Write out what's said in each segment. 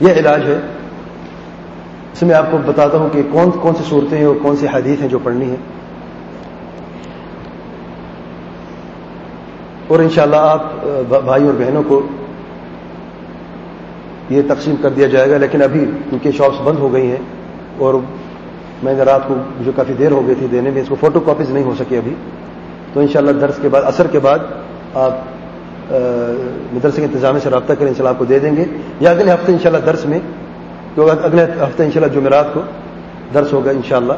یہ علاج ہے۔ اس میں آپ کو بتاتا ہوں کہ کون کون سی صورتیں ہیں اور کون سی حدیث ہیں جو پڑھنی ہیں۔ اور انشاءاللہ آپ بھائی اور بہنوں کو یہ تقسیم کر دیا جائے گا، لیکن ابھی کیونکہ شاپس بند ہو گئی ہیں اور میں نے رات کو، مجھے کافی دیر ہو گئی تھی دینے میں، اس کو فوٹو کاپیز نہیں ہو سکے ابھی۔ تو انشاءاللہ درس کے بعد اثر کے بعد آپ مدرسے کے انتظامیہ سے رابطہ کریں، انشاءاللہ آپ کو دے دیں گے۔ یا اگلے ہفتے انشاءاللہ درس میں کیونکہ اگلے ہفتے انشاءاللہ جمعرات کو درس ہوگا انشاءاللہ۔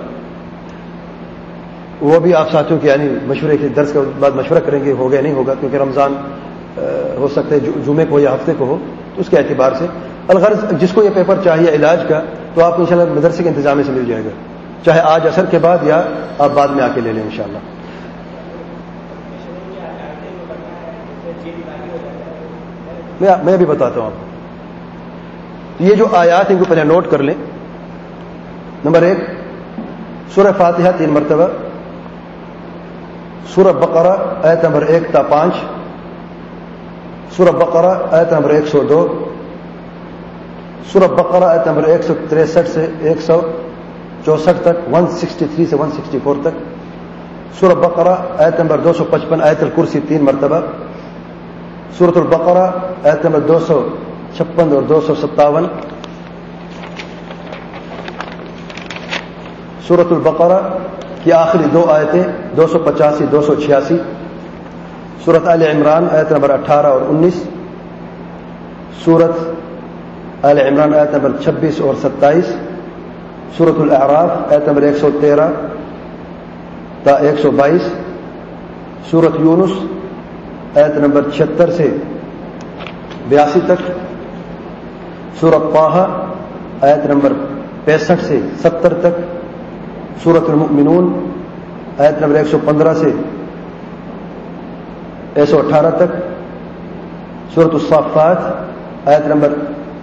وہ بھی آپ ساتھیوں کے یعنی مشورے کے درس کے بعد مشورہ کریں گے، ہوگا نہیں ہوگا، کیونکہ رمضان ہو سکتا ہے جمعے کو یا ہفتے کو ہو، تو اس کے اعتبار سے۔ الغرض، جس کو یہ پیپر چاہیے علاج کا، تو آپ کو انشاءاللہ مدرسے کے انتظامیہ سے مل جائے گا۔ چاہے آج اثر کے بعد یا آپ بعد میں آ کے لے لیں انشاءاللہ۔ میں ابھی بتاتا ہوں آپ کو۔ یہ جو آیات ان کو پہلے نوٹ کر لیں۔ نمبر ایک، سورہ فاتحہ تین مرتبہ۔ سورہ بقرہ ایت نمبر ایک، تا پانچ۔ سورہ بقرہ ایت نمبر ایک سو دو۔ سورہ بقرہ ایت نمبر ایک سو تریسٹھ سے ایک سو چونسٹھ تک، ون سکسٹی تھری سے ون سکسٹی فور تک۔ سورہ بقرہ ایت نمبر دو سو پچپن ایت الکرسی تین مرتبہ۔ سورت البقرہ ایت نمبر دو سو چھپن اور دو سو ستاون. سورت البقرہ کی آخری دو آیتیں دو سو پچاسی دو سو چھیاسی. سورت عال عمران، آیت نمبر اٹھارہ اور انیس. سورت عال عمران، آیت نمبر چھبیس اور ستائیس. سورت الاعراف، آیت نمبر ایک سو تیرہ تا ایک سو بائیس. سورت یونس آیت نمبر چھہتر سے بیاسی تک سورت پاہا آیت نمبر پینسٹھ سے ستر تک سورت المؤمنون، آیت نمبر ایک سو پندرہ سے ایک سو اٹھارہ تک سورت الصافات، آیت نمبر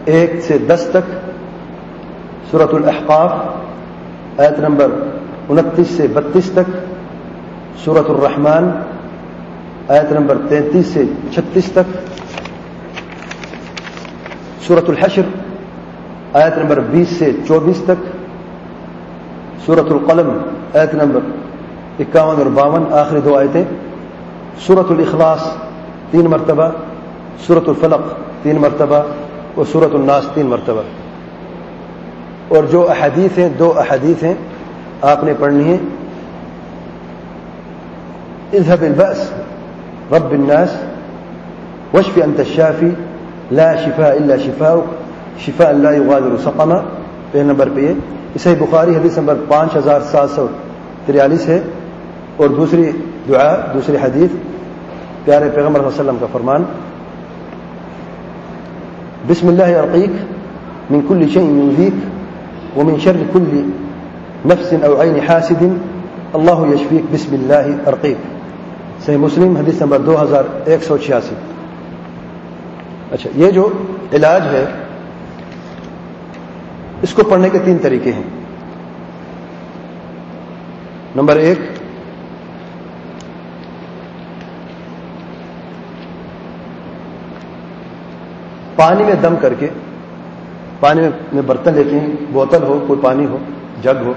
ایک سے دس تک سورت الاحقاف آیت نمبر انتیس سے بتیس تک سورت الرحمان آیت نمبر تینتیس سے چھتیس تک۔ سورت الحشر، آیت نمبر بیس سے چوبیس تک۔ سورت القلم ایت نمبر اکاون اور باون، آخری دو آیتیں۔ سورت الاخلاص تین مرتبہ۔ سورت الفلق، تین مرتبہ۔ اور سورت الناس، تین مرتبہ۔ اور جو احادیث ہیں، دو احادیث ہیں۔ آپ نے پڑھنی ہے اذهب البأس رب الناس وشف انت الشافي، لا شفاء الا شفاؤك، شفاء لا يغادر سقما. پہ نمبر پہ یہ اسے بخاری حدیث نمبر پانچ ہزار سات سو تریالیس ہے۔ اور دوسری دعا، دوسری حدیث، پیارے پیغمبر صلی اللہ علیہ وسلم کا فرمان۔ بسم اللہ عقیق من کل شيء يؤذيك ومن شر كل نفس او عين حاسد، اللہ یشفیق بسم اللہ عرقیق صحیح مسلم، حدیث نمبر دو ہزار ایک سو چھیاسی۔ اچھا یہ جو علاج ہے، اس کو پڑھنے کے تین طریقے ہیں۔ نمبر ایک، پانی میں دم کر کے، پانی میں برتن لیتے ہیں، بوتل ہو، کوئی پانی ہو، جگ ہو،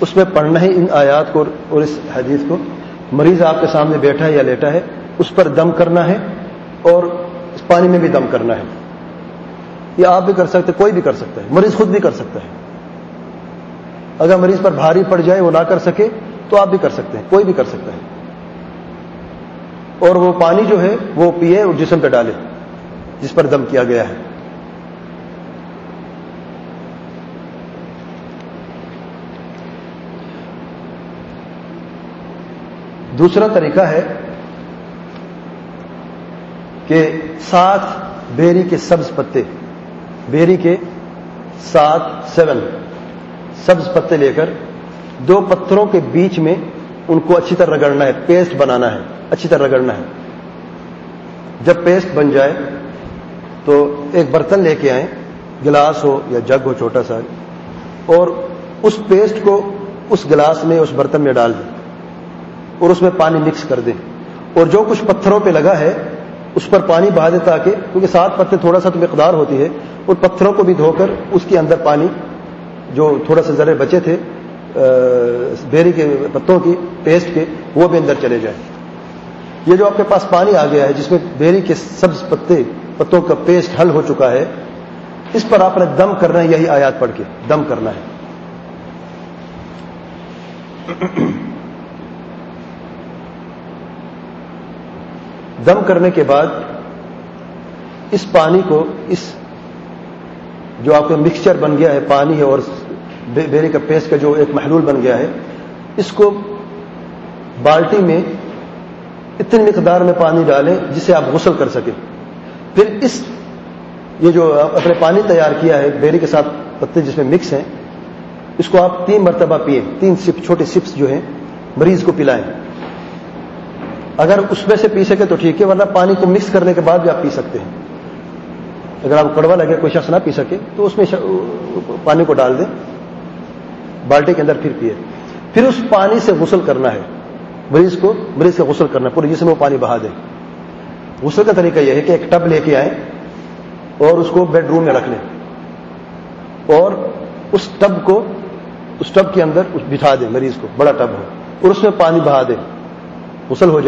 اس میں پڑھنا ہے ان آیات کو اور اس حدیث کو مریض آپ کے سامنے بیٹھا ہے یا لیٹا ہے، اس پر دم کرنا ہے اور اس پانی میں بھی دم کرنا ہے۔ یہ آپ بھی کر سکتے، کوئی بھی کر سکتا ہے، مریض خود بھی کر سکتا ہے۔ اگر مریض پر بھاری پڑ جائے، وہ نہ کر سکے، تو آپ بھی کر سکتے ہیں، کوئی بھی کر سکتا ہے۔ اور وہ پانی جو ہے، وہ پیے اور جسم پہ ڈالے، جس پر دم کیا گیا ہے۔ دوسرا طریقہ ہے کہ سات بیری کے سبز پتے، بیری کے سات سیون سبز پتے لے کر دو پتھروں کے بیچ میں ان کو اچھی طرح رگڑنا ہے، پیسٹ بنانا ہے، اچھی طرح رگڑنا ہے۔ جب پیسٹ بن جائے تو ایک برتن لے کے آئیں، گلاس ہو یا جگ ہو، چھوٹا سا، اور اس پیسٹ کو اس گلاس میں، اس برتن میں ڈال دیں۔ اور اس میں پانی مکس کر دیں۔ اور جو کچھ پتھروں پہ لگا ہے، اس پر پانی بہا دے تاکہ، کیونکہ سات پتے تھوڑا سا تو مقدار ہوتی ہے، اور پتھروں کو بھی دھو کر اس کے اندر پانی جو تھوڑا سا ذرے بچے تھے بیری کے پتوں کی پیسٹ کے، وہ بھی اندر چلے جائیں۔ یہ جو آپ کے پاس پانی آ گیا ہے، جس میں بیری کے سبز پتے، پتوں کا پیسٹ حل ہو چکا ہے، اس پر آپ نے دم کرنا ہے، یہی آیات پڑھ کے۔ دم کرنا ہے۔ دم کرنے کے بعد اس پانی کو اس جو آپ کا مکسچر بن گیا ہے، پانی ہے اور بیری کا پیسٹ کا جو ایک محلول بن گیا ہے، اس کو بالٹی میں اتنی مقدار میں پانی ڈالیں جسے آپ غسل کر سکیں۔ پھر اس یہ جو اپنے پانی تیار کیا ہے بیری کے ساتھ پتے جس میں مکس ہیں، اس کو آپ تین مرتبہ پیئیں۔ تین سپ، چھوٹے سپس جو ہیں، مریض کو پلائیں۔ اگر اس میں سے پی سکے تو ٹھیک ہے، ورنہ پانی کو مکس کرنے کے بعد بھی آپ پی سکتے ہیں۔ اگر آپ کڑوا لگے، کوئی شخص نہ پی سکے، تو اس میں پانی کو ڈال دیں۔ بالٹی کے اندر پھر پیے پھر اس پانی سے غسل کرنا ہے۔ مریض کو، مریض کا غسل کرنا پورے جسم میں پانی بہا دیں غسل کا طریقہ یہ ہے کہ ایک ٹب لے کے آئیں اور اس کو بیڈ روم میں رکھ لیں۔ اور اس ٹب کو، اس ٹب کے اندر بٹھا دیں، مریض کو، بڑا ٹب ہو، اور اس میں پانی بہا دیں۔ غسل ہو جائے۔